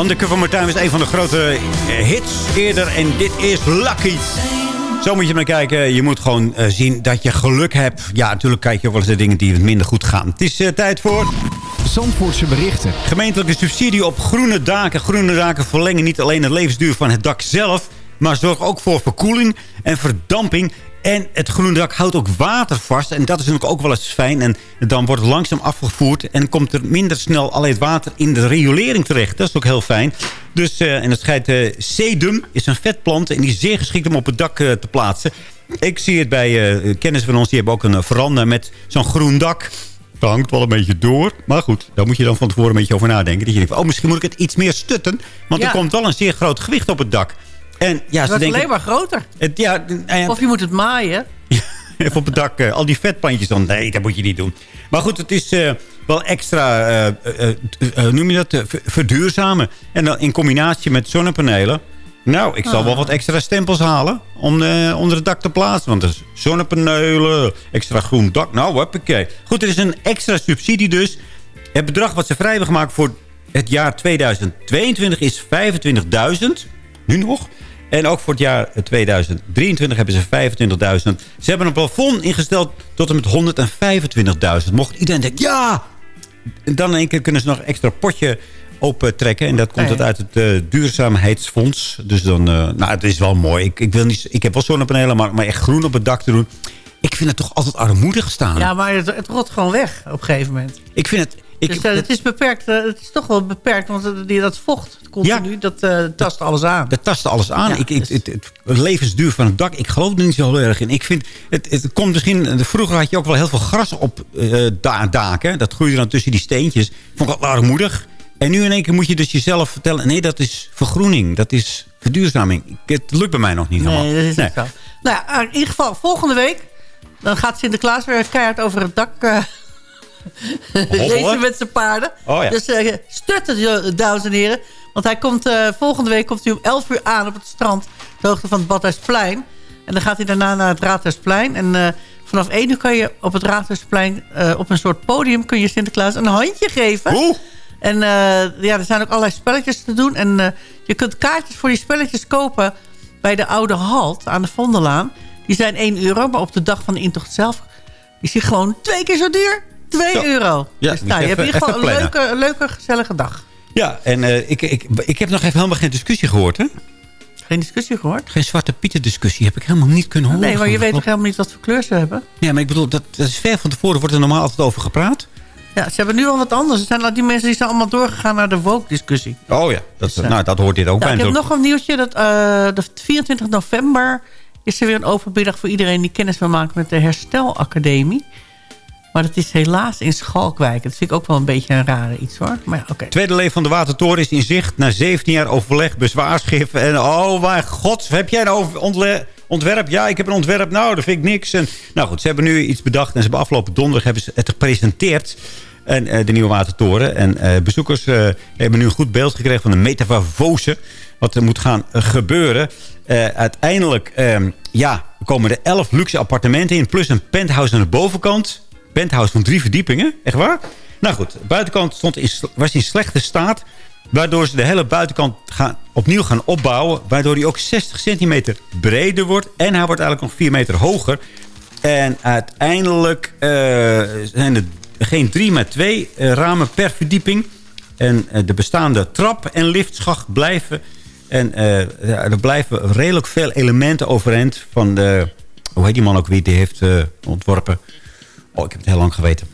Undercover Martijn was een van de grote hits eerder. En dit is Lucky. Zo moet je naar kijken. Je moet gewoon eh, zien dat je geluk hebt. Ja, natuurlijk kijk je ook wel eens de dingen die wat minder goed gaan. Het is eh, tijd voor... Zandvoortse berichten. Gemeentelijke subsidie op groene daken. Groene daken verlengen niet alleen het levensduur van het dak zelf... maar zorgen ook voor verkoeling en verdamping En het groene dak houdt ook water vast. En dat is natuurlijk ook wel eens fijn. En dan wordt het langzaam afgevoerd. En komt er minder snel al het water in de riolering terecht. Dat is ook heel fijn. Dus, eh, en het schijnt eh, sedum is een vetplant. En die is zeer geschikt om op het dak eh, te plaatsen. Ik zie het bij kennissen van ons. Die hebben ook een veranda met zo'n groen dak. Dat hangt wel een beetje door. Maar goed, daar moet je dan van tevoren een beetje over nadenken. Dat je denkt, oh, misschien moet ik het iets meer stutten. Want Ja. er komt wel een zeer groot gewicht op het dak. En ja, Het ze wordt denken... alleen maar groter. Het, ja, Of je moet het maaien. Even op het dak, eh, al die vetplantjes dan. Nee, dat moet je niet doen. Maar goed, het is eh, wel extra, hoe noem je dat, ver- verduurzamen. En dan in combinatie met zonnepanelen. Nou, ik zal Ah. wel wat extra stempels halen om onder het dak te plaatsen. Want er is zonnepanelen, extra groen dak. Nou, hoppakee. Goed, er is een extra subsidie dus. Het bedrag wat ze vrij hebben gemaakt voor het jaar 2022 is 25.000. Nu nog. En ook voor het jaar 2023 hebben ze 25.000. Ze hebben een plafond ingesteld tot en met 125.000. Mocht iedereen denken, ja! Dan in één keer kunnen ze nog een extra potje opentrekken. En dat komt het uit het eh, duurzaamheidsfonds. Dus dan, eh, nou, het is wel mooi. Ik, ik, wil niet, ik heb wel zonnepanelen, maar, maar echt groen op het dak te doen. Ik vind het toch altijd armoedig staan. Ja, maar het, het rot gewoon weg op een gegeven moment. Ik vind het... Ik, dus eh, het is beperkt. eh, het is toch wel beperkt, want die, dat vocht continu, dat eh, tast alles aan. Dat tast alles aan. Ja, ik, dus- het, het, het levensduur van het dak, ik geloof er niet zo heel erg in. Ik vind, het, het komt misschien... Vroeger had je ook wel heel veel gras op da- daken. Dat groeide dan tussen die steentjes. Vond ik wel armoedig. En nu in één keer moet je dus jezelf vertellen... nee, dat is vergroening. Dat is verduurzaming. Het lukt bij mij nog niet Nee, helemaal. dat is niet zo. Nou ja, in ieder geval, volgende week... dan gaat Sinterklaas weer keihard over het dak... eh racen met zijn paarden. Oh ja. Dus uh, stutten, jo- dames en heren. Want hij komt, eh, volgende week komt hij om 11 uur aan op het strand... de hoogte van het Badhuisplein. En dan gaat hij daarna naar het Raadhuisplein. En eh, vanaf 1 uur kan je op het Raadhuisplein... eh, op een soort podium kun je Sinterklaas een handje geven. En eh, ja, er zijn ook allerlei spelletjes te doen. En eh, je kunt kaartjes voor die spelletjes kopen... bij de Oude Halt aan de Vondellaan. Die zijn 1 euro, maar op de dag van de intocht zelf... is die gewoon twee keer zo duur. 2 Zo. euro. Ja, dus nou, je hebt in ieder geval een leuke, leuke, gezellige dag. Ja, en eh, ik, ik, ik heb nog even helemaal geen discussie gehoord, hè? Geen discussie gehoord? Geen Zwarte Pieten discussie heb ik helemaal niet kunnen horen. Nee, maar je weet toch helemaal niet wat voor kleur ze hebben? Ja, maar ik bedoel, dat, dat is ver van tevoren. Wordt er normaal altijd over gepraat? Ja, ze hebben nu al wat anders. Er zijn al die mensen die zijn allemaal doorgegaan naar de woke-discussie. Oh ja, dat, Dus, eh, nou, dat hoort dit ook Nou, bij. ik heb nog een nieuwtje. Dat, eh, de 24 november is er weer een open middag voor iedereen die kennis wil maken met de Herstelacademie. Maar dat is helaas in Schalkwijk. Dat vind ik ook wel een beetje een rare iets hoor. Maar ja. Tweede leven van de Watertoren is in zicht. Na 17 jaar overleg, bezwaarschrift. En oh mijn god, heb jij een ontwerp? Ja, ik heb een ontwerp. Nou, dat vind ik niks. En, nou goed, ze hebben nu iets bedacht. En ze hebben afgelopen donderdag hebben ze het gepresenteerd. En eh, de nieuwe Watertoren. En eh, bezoekers eh, hebben nu een goed beeld gekregen van de metamorfose. Wat er moet gaan gebeuren. Uiteindelijk ehm, ja, komen er 11 luxe appartementen in. Plus een penthouse aan de bovenkant. Penthouse van drie verdiepingen. Echt waar? Nou goed, de buitenkant stond in, was in slechte staat. Waardoor ze de hele buitenkant gaan, opnieuw gaan opbouwen. Waardoor hij ook 60 centimeter breder wordt. En hij wordt eigenlijk nog 4 meter hoger. En uiteindelijk eh, zijn er geen drie, maar twee eh, ramen per verdieping. En eh, de bestaande trap en liftschacht blijven. En er blijven redelijk veel elementen overeind van de... Hoe heet die man ook weer? Die heeft ontworpen. Oh, ik heb het heel lang geweten.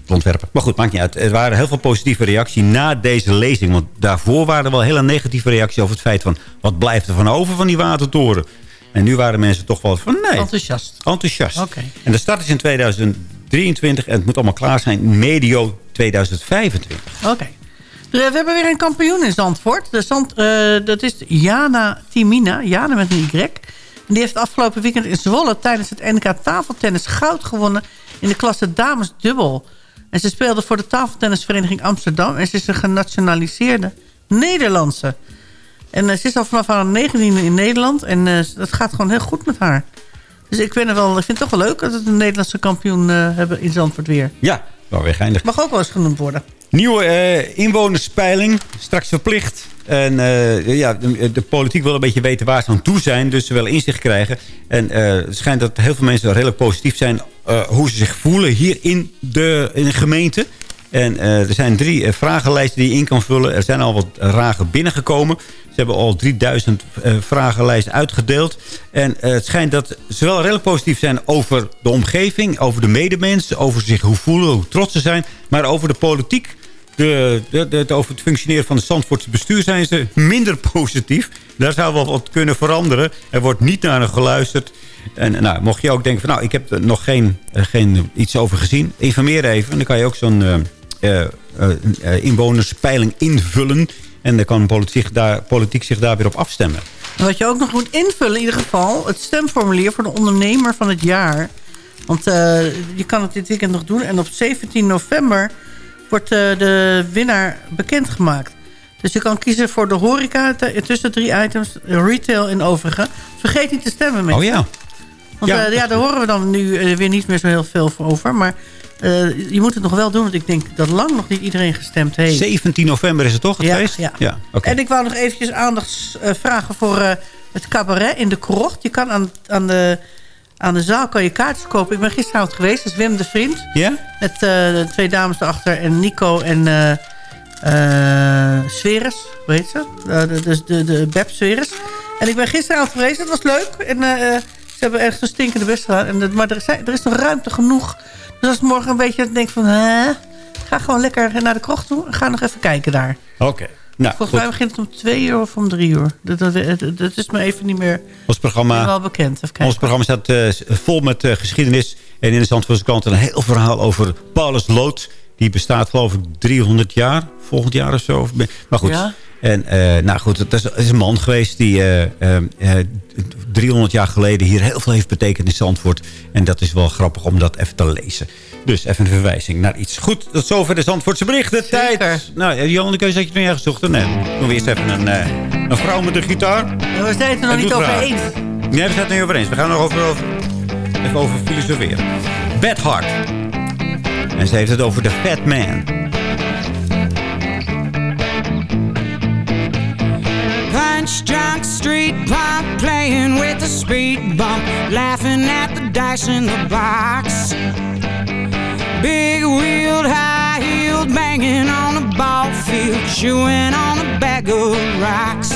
Het ontwerpen. Maar goed, maakt niet uit. Er waren heel veel positieve reacties na deze lezing. Want daarvoor waren er wel hele negatieve reacties over het feit van... wat blijft er van over van die watertoren? En nu waren mensen toch wel van nee. Enthousiast. Enthousiast. Oké. En de start is in 2023 en het moet allemaal klaar zijn medio 2025. Oké. We hebben weer een kampioen in Zandvoort. De Zand, eh, dat is Jana Timina. Jana met een Y. Die heeft afgelopen weekend in Zwolle tijdens het NK tafeltennis goud gewonnen in de klasse dames dubbel. En ze speelde voor de tafeltennisvereniging Amsterdam. En ze is een genationaliseerde Nederlandse. En eh, ze is al vanaf haar 19e in Nederland. En eh, dat gaat gewoon heel goed met haar. Dus ik, ben er wel, ik vind het toch wel leuk dat we een Nederlandse kampioen eh, hebben in Zandvoort weer. Ja, wel weer geinig. Mag ook wel eens genoemd worden. Nieuwe eh, inwonerspeiling, straks verplicht. En eh, ja, de, politiek wil een beetje weten waar ze aan toe zijn. Dus ze willen inzicht krijgen. En eh, het schijnt dat heel veel mensen redelijk positief zijn... hoe ze zich voelen hier in de, in de gemeente. En eh, er zijn drie eh, vragenlijsten die je in kan vullen. Er zijn al wat vragen binnengekomen. Ze hebben al 3000 eh, vragenlijsten uitgedeeld. En het schijnt dat ze wel redelijk positief zijn over de omgeving... over de medemens, over zich hoe voelen, hoe trots ze zijn... maar over de politiek de, de, de- over het functioneren van het Zandvoortse bestuur zijn ze minder positief. Daar zou wel wat kunnen veranderen. Er wordt niet naar geluisterd. En nou, mocht je ook denken van nou, ik heb er nog geen, geen iets over gezien. Informeer even. En dan kan je ook zo'n inwonerspeiling invullen. En dan kan politiek, daar, politiek zich daar weer op afstemmen. En wat je ook nog moet invullen in ieder geval... het stemformulier voor de ondernemer van het jaar. Want eh, je kan het dit weekend nog doen. En op 17 november wordt eh, de winnaar bekendgemaakt. Dus je kan kiezen voor de horeca tussen drie items. Retail en overige. Vergeet niet te stemmen mensen. Oh ja. Want Ja, ja, ja, daar horen we dan nu eh, weer niet meer zo heel veel voor over. Maar eh, je moet het nog wel doen. Want ik denk dat lang nog niet iedereen gestemd heeft. 17 november is het toch, het Ja, feest? ja. ja. En ik wou nog eventjes aandacht eh, vragen voor eh, het cabaret in de krocht. Je kan aan, aan, de, aan de zaal kan je kaartjes kopen. Ik ben gisteravond geweest, dat is Wim de Vriend. Ja? Met de twee dames erachter en Nico en Sweres, hoe heet ze? Eh, de, de, de, Beb Sweres. En ik ben gisteravond geweest, dat was leuk. En hebben echt een stinkende best gedaan. En, dat- maar er, zijn, er is nog ruimte genoeg. Dus als morgen een beetje denk van... Hè, ga gewoon lekker naar de krocht toe. en Ga nog even kijken daar. Oké. Nou, Volgens mij begint het om twee uur of om drie uur. Dat, dat, dat, is me even niet meer Ons programma, wel bekend. Ons programma staat eh, vol met eh, geschiedenis. En in de Zandvoortse krant een heel verhaal over Paulus Lood. Die bestaat geloof ik 300 jaar. Volgend jaar of zo. Maar goed. Ja. En eh, nou goed, het is, het is een man geweest die eh, eh, eh, 300 jaar geleden hier heel veel heeft betekend in Zandvoort. En dat is wel grappig om dat even te lezen. Dus even een verwijzing naar iets. Goed, tot zover de Zandvoortse berichten. Tijd. Nou, Johan, je dat je nog ergens zocht? Nee, doen we eerst even een, een vrouw met een gitaar. We zijn het er nog niet over vragen. eens. Nee, we zijn het niet over eens. We gaan er nog over, over, even over filosoferen. Beth Hart. En ze heeft het over de Fat Man. Punch drunk street punk playing with the speed bump, laughing at the dice in the box. Big wheeled, high heeled, banging on a ball field, chewing on a bag of rocks.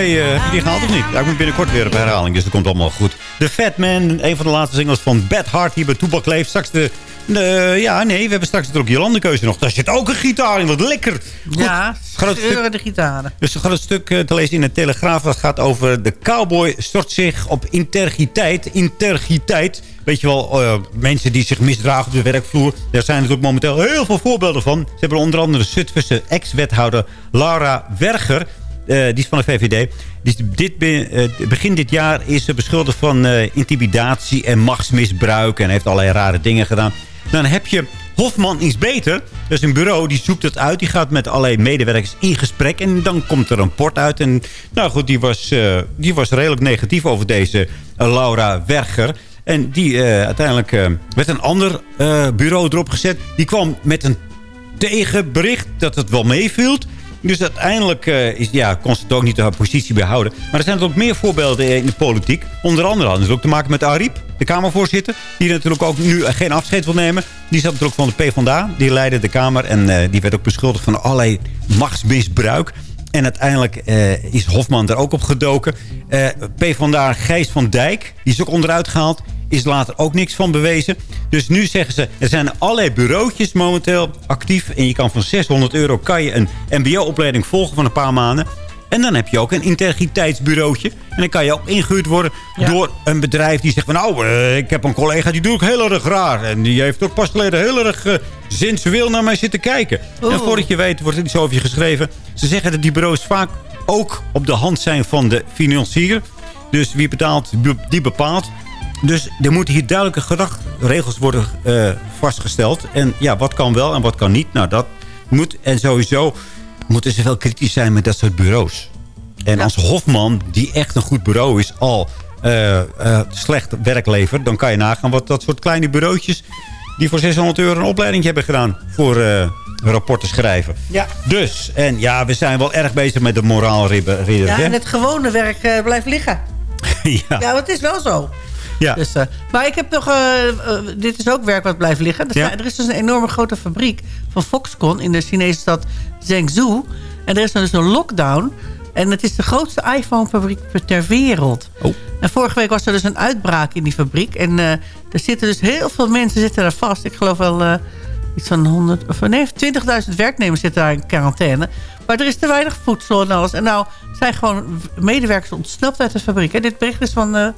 BV, eh, heb je die gehaald of niet? Ja, ik moet binnenkort weer op herhaling, dus dat komt allemaal goed. The Fat Man, een van de laatste singles van Bad Heart, die bij Toebak leeft. Straks de... de- ja, nee, we hebben straks ook Jolande keuze nog. Daar zit ook een gitaar in, wat lekker. Goed. Ja, Groot stuk- de gitaren. dus gaat een stuk eh, te lezen in de Telegraaf. Dat gaat over de cowboy stort zich op integriteit. Integriteit. Weet je wel, eh, mensen die zich misdragen op de werkvloer. Daar zijn natuurlijk momenteel heel veel voorbeelden van. Ze hebben onder andere de Zutphense ex-wethouder Laura Werger. Eh, die is van de VVD. Is dit, eh, begin dit jaar is ze beschuldigd van eh, intimidatie en machtsmisbruik. En heeft allerlei rare dingen gedaan. Dan heb je Hofman is beter. Dat is een bureau, die zoekt het uit. Die gaat met allerlei medewerkers in gesprek. En dan komt er een rapport uit. En nou goed, die was, die was redelijk negatief over deze Laura Werger. En die uiteindelijk werd een ander bureau erop gezet. Die kwam met een tegenbericht dat het wel meeviel. Dus uiteindelijk eh, is, ja, kon ze het ook niet haar positie behouden. Maar er zijn ook meer voorbeelden in de politiek. Onder andere hadden ze ook te maken met Ariep, de Kamervoorzitter. Die natuurlijk ook nu geen afscheid wil nemen. Die zat natuurlijk van de PvdA. Die leidde de Kamer en eh, die werd ook beschuldigd van allerlei machtsmisbruik. En uiteindelijk eh, is Hofman er ook op gedoken. Eh PvdA Gijs van Dijk, die is ook onderuit gehaald. Is later ook niks van bewezen. Dus nu zeggen ze, er zijn allerlei bureautjes momenteel actief. En je kan van 600 euro kan je een mbo-opleiding volgen van een paar maanden. En dan heb je ook een integriteitsbureautje. En dan kan je ook ingehuurd worden door een bedrijf die zegt van... nou, eh, ik heb een collega die doet ook heel erg raar. En die heeft ook pas geleden heel erg eh, sensueel naar mij zitten kijken. En voordat je weet wordt er iets over je geschreven. Ze zeggen dat die bureaus vaak ook op de hand zijn van de financier. Dus wie betaalt, die bepaalt. Dus er moeten hier duidelijke gedragregels worden eh, vastgesteld. En ja, wat kan wel en wat kan niet. Nou, dat moet. En sowieso moeten ze wel kritisch zijn met dat soort bureaus. En als Hofman, die echt een goed bureau is, al eh, eh, slecht werk levert... dan kan je nagaan wat dat soort kleine bureautjes... die voor 600 euro een opleiding hebben gedaan... voor rapporten schrijven. Ja. Dus, en ja, we zijn wel erg bezig met de moraalridder. Ja, en het gewone werk blijft liggen. ja. Ja, het is wel zo. Ja. Dus, eh, maar ik heb nog... eh, eh, dit is ook werk wat blijft liggen. Er, Ja. er is dus een enorme grote fabriek van Foxconn... in de Chinese stad Zhengzhou. En er is dan dus een lockdown. En het is de grootste iPhone-fabriek ter wereld. Oh. En vorige week was er dus een uitbraak in die fabriek. En er zitten dus heel veel mensen zitten daar vast. Ik geloof wel iets van 100... Of nee, 20.000 werknemers zitten daar in quarantaine. Maar er is te weinig voedsel en alles. En nou zijn gewoon medewerkers ontsnapt uit de fabriek. En dit bericht is van,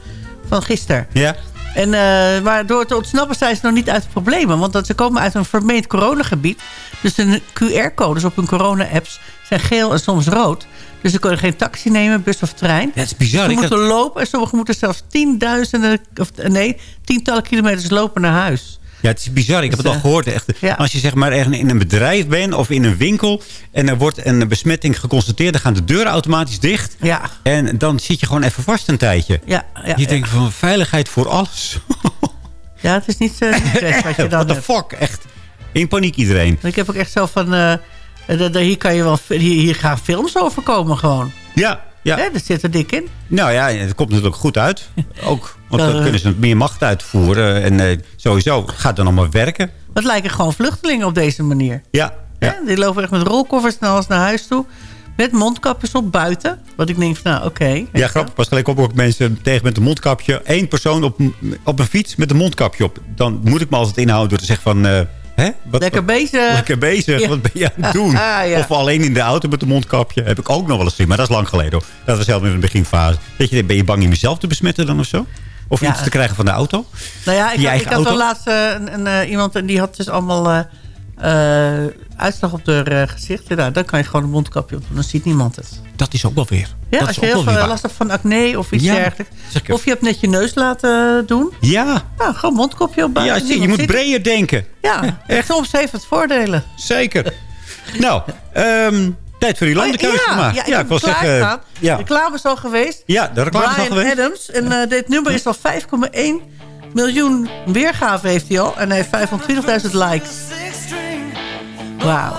van gisteren. Ja. En, eh, maar door te ontsnappen zijn ze nog niet uit de problemen. Want dat ze komen uit een vermeend coronagebied. Dus de QR-codes op hun corona-apps zijn geel en soms rood. Dus ze kunnen geen taxi nemen, bus of trein. Dat is bizar. Ze moeten had- lopen en sommigen moeten zelfs tienduizenden... Of, nee, tientallen kilometers lopen naar huis. Ja, het is bizar. Ik heb het al eh, gehoord. Echt. ja. Als je zeg maar in een bedrijf bent of in een winkel... en er wordt een besmetting geconstateerd... dan gaan de deuren automatisch dicht. Ja. En dan zit je gewoon even vast een tijdje. Ja, ja, je denkt van veiligheid voor alles. Ja, het is niet zo stress wat je dan What the hebt. fuck, echt. In paniek iedereen. Ik heb ook echt zo van... eh, eh, hier, kan je wel, hier, hier gaan films over komen gewoon. Ja, ja. Hè, dat zit er dik in. Nou ja, het komt natuurlijk goed uit. Ook, want dan eh. kunnen ze meer macht uitvoeren. En eh, sowieso gaat dan allemaal werken. Het lijken gewoon vluchtelingen op deze manier. Ja, Die lopen echt met rolkoffers en alles naar huis toe. Met mondkapjes op buiten. Wat ik denk van, nou oké. Ja, grappig. Pas gelijk op ook mensen tegen met een mondkapje. Eén persoon op, op een fiets met een mondkapje op. Dan moet ik me altijd inhouden door te zeggen van... eh, hè? Wat, Lekker bezig. Lekker bezig. Ja. Wat ben je aan het doen? Ah, ja. Of alleen in de auto met een mondkapje. Heb ik ook nog wel eens gezien. Maar dat is lang geleden hoor. Dat was zelf in de beginfase. Weet je, ben je bang om jezelf te besmetten dan of zo? Of Ja. iets te krijgen van de auto? Nou ja, ik had, ik had wel laatst eh, een, een, eh, iemand en die had dus allemaal eh, uitslag op haar gezicht. Ja, nou, dan kan je gewoon een mondkapje op doen. Dan ziet niemand het. Dat is ook wel weer. Ja, dat als je heel veel last hebt van acne of iets Ja, dergelijks. zeker. Of je hebt net je neus laten doen. Ja. Nou, gewoon mondkapje op Ja, zie, je moet het. breder denken. Ja, soms heeft het voordelen. Zeker. nou, ehm, tijd voor die landenkeuze Oh, ja, te maken. Ja, ik heb wil klaargestaan. ja. De reclame is al geweest. ja, de reclame is al Brian geweest. Adams. En eh, dit nummer is al 5,1 miljoen weergaven heeft hij al. En hij heeft 520.000 likes. Wauw.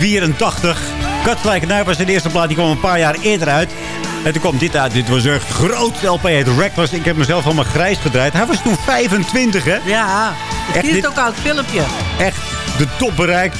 1984. Katwijk Nuip was zijn eerste plaat. Die kwam een paar jaar eerder uit. En toen kwam dit uit. Dit was een groot LP. Het Reckless. Ik heb mezelf allemaal grijs gedraaid. Hij was toen 25, hè? Ja, ik dit- het ook aan het filmpje. Echt de top bereikt.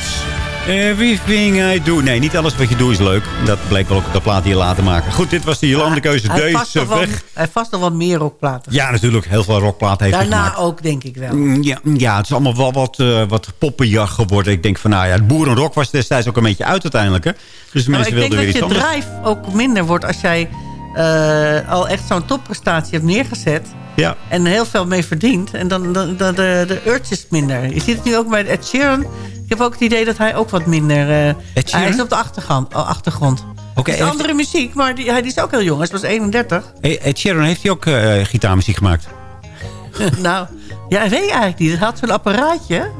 Everything I do. Nee, niet alles wat je doet is leuk. Dat bleek wel ook op de plaat die je later maken. Goed, dit was de Jolandekeuze. Hij heeft vast Deze wel- weg. Hij vast nog wat meer rockplaten. Ja, natuurlijk. Heel veel rockplaten heeft hij Daarna gemaakt. ook, denk ik wel. Mm, Ja, ja, het is allemaal wel wat, eh wat poppenjacht geworden. Ik denk van, nou ja, het boerenrock was destijds ook een beetje uit uiteindelijk. Hè? Dus de Maar mensen ik denk wilden dat weer je drive ook minder wordt als jij eh, al echt zo'n topprestatie hebt neergezet. Ja. En heel veel mee verdient. En dan, dan, dan de, de urge is minder. Je ziet het nu ook bij Ed Sheeran. Ik heb ook het idee dat hij ook wat minder... Ed Sheeran? hij is op de achtergrond. oh, achtergrond. Oké, het is andere muziek, maar die, hij die is ook heel jong. Hij was 31. Hey, Ed Sheeran heeft hij ook eh, gitaarmuziek gemaakt? nou, ja, ik weet eigenlijk niet. Hij had zo'n apparaatje.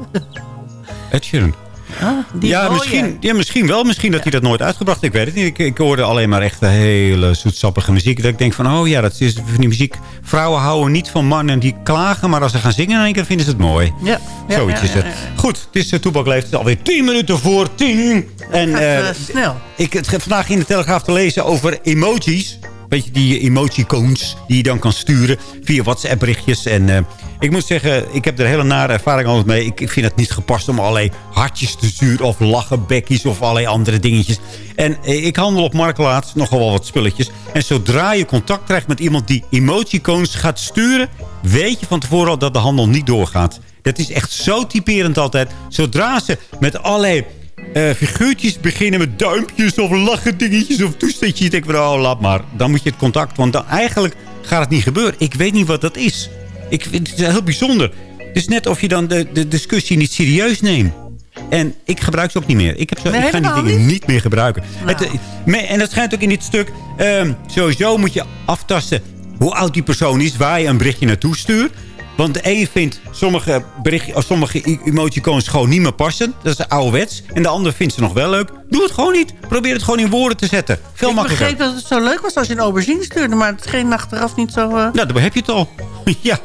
Ed Sheeran. Ah, die ja, mooie. misschien, ja, misschien wel. Misschien dat hij dat nooit uitgebracht Ik weet het niet. Ik, ik hoorde alleen maar echt hele zoetsappige muziek. Dat ik denk van, oh ja, dat is van die muziek. Vrouwen houden niet van mannen die klagen. Maar als ze gaan zingen, in één keer vinden ze het mooi. Ja. Zoiets is het. Goed, het is uh, Toebak Leeft. Het is alweer 10 minuten voor 10. En eh, eh, snel. ik het heb vandaag in de Telegraaf te lezen over emojis. Weet je, die emoticones die je dan kan sturen via WhatsApp berichtjes. En eh, ik moet zeggen, ik heb er hele nare ervaring altijd mee. Ik, ik vind het niet gepast om allerlei hartjes te sturen of lachenbekkies of allerlei andere dingetjes. En eh, ik handel op Marktplaats nogal wel wat spulletjes. En zodra je contact krijgt met iemand die emoticones gaat sturen... weet je van tevoren al dat de handel niet doorgaat. Dat is echt zo typerend altijd. Zodra ze met allerlei eh, figuurtjes beginnen met duimpjes of lachen dingetjes of toestetjes. Je denkt van, oh, laat maar. Dan moet je het contact, want dan, eigenlijk gaat het niet gebeuren. Ik weet niet wat dat is. Ik vind het heel bijzonder. Het is net of je dan de, de discussie niet serieus neemt. En ik gebruik ze ook niet meer. Ik, heb zo, Nee, ik ga die dingen niet? niet meer gebruiken. Nou. Het, eh, en dat schijnt ook in dit stuk. ehm, sowieso moet je aftasten hoe oud die persoon is... waar je een berichtje naartoe stuurt. Want de een vindt sommige, bericht, of sommige emoticons gewoon niet meer passen. Dat is ouderwets. En de ander vindt ze nog wel leuk. Doe het gewoon niet. Probeer het gewoon in woorden te zetten. Veel ik makkelijker. begreep dat het zo leuk was als je een aubergine stuurde. Maar het scheen achteraf niet zo... eh, Nou, dan heb je het al. ja.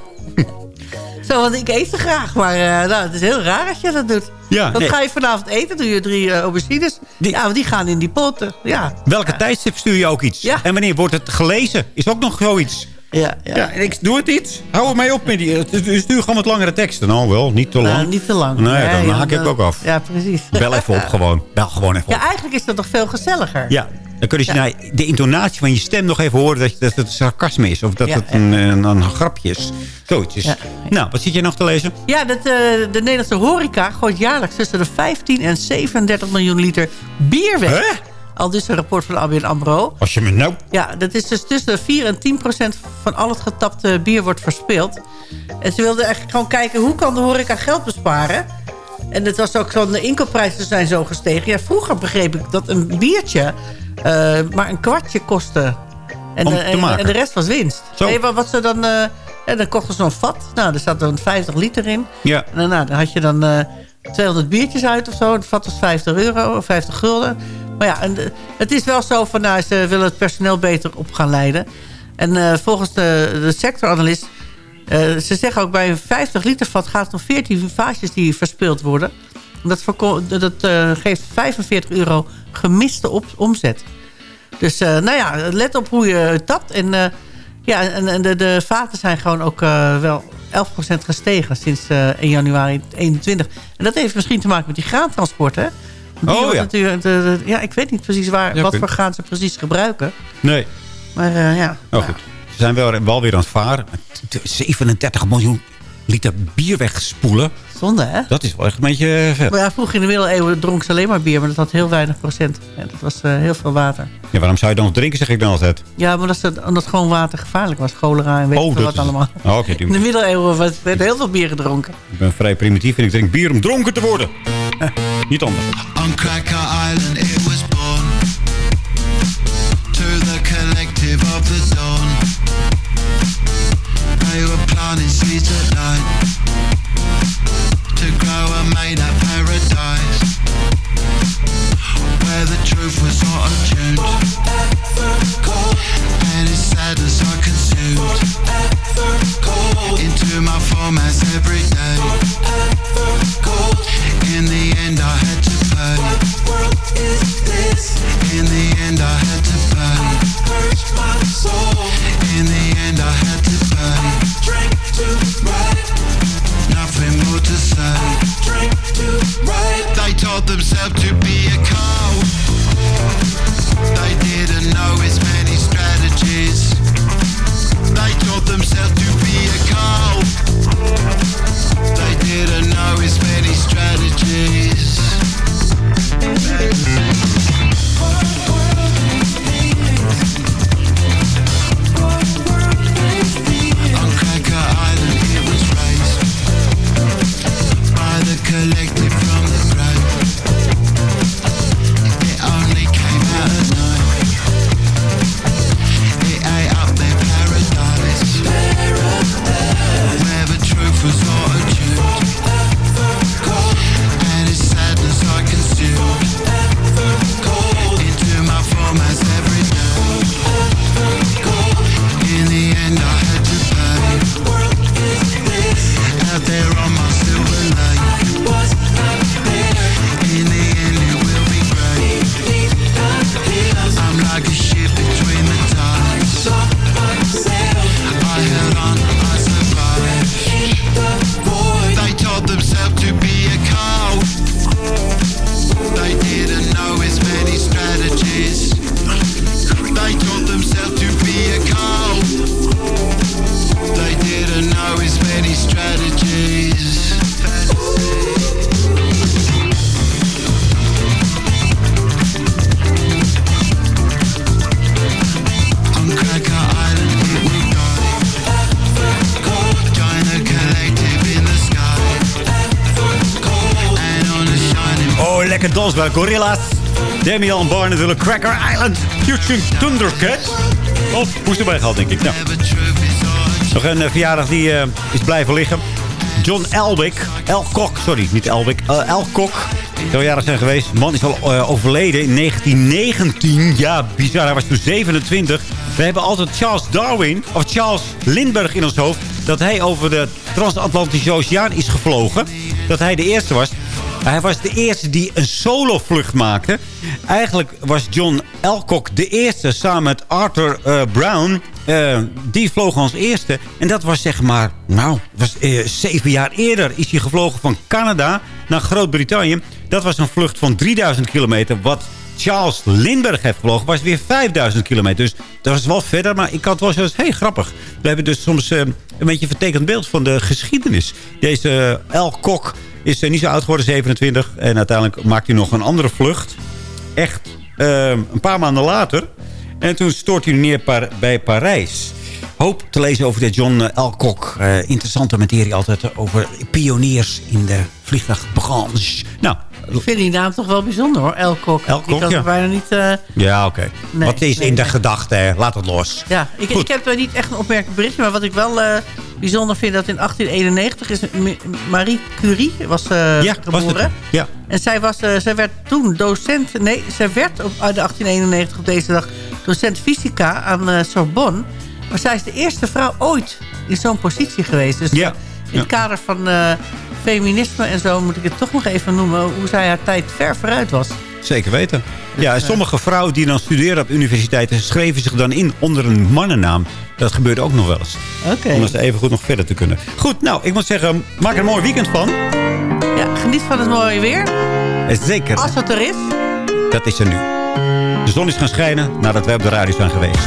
Zo, want ik eet ze graag. Maar eh, nou, het is heel raar als je dat doet. Ja, Wat nee. ga je vanavond eten? Doe je drie eh, aubergines? ja, want die gaan in die potten. Ja. Welke tijdstip stuur je ook iets? Ja. En wanneer wordt het gelezen? Is ook nog zoiets. Ja, ja. Ja, en ik doe het niet. Hou er mij op met die. Stuur gewoon wat langere teksten. Nou wel, niet te lang. Nou, niet te lang. Nee, dan ja, haak ik ook af. Ja, precies. Bel even op gewoon. Bel gewoon even op. Ja, eigenlijk is dat toch veel gezelliger. Ja, dan kun je nou, de intonatie van je stem nog even horen dat, je- dat het sarcasme is. Of dat Ja, het een, een, een grapje is. Zoiets is. Ja. Nou, wat zit jij nog te lezen? Ja, dat, eh, de Nederlandse horeca gooit jaarlijks tussen de 15 en 37 miljoen liter bier weg. Hè? Al dus een rapport van ABN AMRO. Als je me nou... Ja, dat is dus tussen de 4 en 10 procent van al het getapte bier wordt verspeeld. En ze wilden eigenlijk gewoon kijken hoe kan de horeca geld besparen. En het was ook zo, de inkoopprijzen zijn zo gestegen. Ja, vroeger begreep ik dat een biertje eh, maar een kwartje kostte. En, en, en de rest was winst. Zo. Nee, wat, wat ze dan... eh, ja, dan kochten ze zo'n vat. Nou, er zat dan 50 liter in. Ja. En daarna dan had je dan eh 200 biertjes uit of zo. Het vat was 50 euro of 50 gulden. Maar ja, en, de- het is wel zo van... Nou, ze willen het personeel beter op gaan leiden. En eh, volgens de, de sectoranalist... eh, ze zeggen ook bij een 50 liter vat gaat het om 14 vaasjes die verspeeld worden. Dat, dat eh, geeft 45 euro gemiste omzet. Dus nou ja, let op hoe je tapt. En, eh, ja, en, de, de vaten zijn gewoon ook eh, wel 11% gestegen sinds eh 1 januari 2021. En dat heeft misschien te maken met die graantransport, hè? Die Oh, ja. Natuurlijk, de- de- ja, ik weet niet precies waar, Ja, wat voor graan ze precies gebruiken. Nee. Maar eh, ja. Oh, goed. Ze zijn wel, wel weer aan het varen. 37 miljoen liter bier wegspoelen. Zonde, hè? Dat is wel echt een beetje eh, vet. Maar ja, vroeger in de middeleeuwen dronk ze alleen maar bier, maar dat had heel weinig procent. Ja, dat was eh, heel veel water. Ja, waarom zou je dan nog drinken, zeg ik dan altijd. Ja, maar dat ze, omdat gewoon water gevaarlijk was. Cholera en weet Oh, wat is- allemaal. Oh, oké, In de middeleeuwen werd werd heel veel bier gedronken. Ik ben vrij primitief en ik drink bier om dronken te worden. Niet anders. On Cracker Island it was born To the collective of the zone Tonight. themselves to be a Gorilla's. Damian Barr natuurlijk. Cracker Island. Future Thundercat. Of moest erbij gehad, denk ik. Nou. Nog een eh, verjaardag die eh, is blijven liggen. John Elwick. Elcock, sorry, niet Elwick. Uh, Elcock. Zou jarig zijn geweest. De man is al eh, overleden in 1919. Ja, bizar. Hij was toen 27. We hebben altijd Charles Darwin, of Charles Lindbergh in ons hoofd. Dat hij over de transatlantische oceaan is gevlogen. Dat hij de eerste was. Hij was de eerste die een solovlucht maakte. Eigenlijk was John Elcock de eerste samen met Arthur eh, Brown. Eh, die vloog als eerste. En dat was zeg maar, nou, was, eh, zeven jaar eerder is hij gevlogen van Canada naar Groot-Brittannië. Dat was een vlucht van 3000 kilometer. Wat Charles Lindbergh heeft gevlogen was weer 5000 kilometer. Dus dat was wel verder. Maar ik had wel zoiets, hey, grappig. We hebben dus soms een beetje een vertekend beeld van de geschiedenis. Deze Kok is niet zo oud geworden, 27. En uiteindelijk maakt hij nog een andere vlucht. Echt eh, een paar maanden later. En toen stort hij neer bij Parijs. Hoop te lezen over de John eh, Alcock. Eh interessante materie altijd over pioniers in de vliegtuigbranche. Nou, Ik vind die naam toch wel bijzonder hoor, Elkok. Elkok, Ik ja. er bijna niet... eh, ja, oké. Nee, Wat is nee, in de gedachte? hè? Laat het los. Ja, ik, ik heb er niet echt een opmerkelijk berichtje. Maar wat ik wel eh, bijzonder vind, dat in 1891 is Marie Curie was eh Ja, geboren. het. Ja. En zij, was, eh, zij werd toen docent... Nee, zij werd op uit de 1891 op deze dag docent fysica aan eh, Sorbonne. Maar zij is de eerste vrouw ooit in zo'n positie geweest. Dus Ja. eh, in het kader van eh, feminisme en zo moet ik het toch nog even noemen... hoe zij haar tijd ver vooruit was. Zeker weten. Ja, en sommige vrouwen die dan studeren op universiteiten... schreven zich dan in onder een mannennaam. Dat gebeurt ook nog wel eens. Oké. Om ze even goed nog verder te kunnen. Goed, nou, ik moet zeggen, maak er een mooi weekend van. Ja, geniet van het mooie weer. Eh, Zeker. Als het er is. Dat is er nu. De zon is gaan schijnen nadat wij op de radio zijn geweest.